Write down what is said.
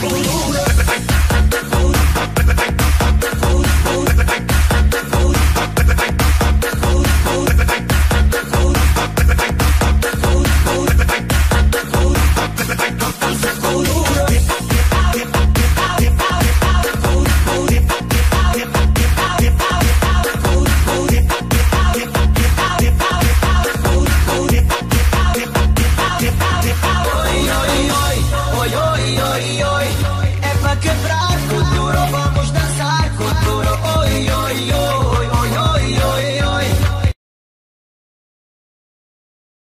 Boom.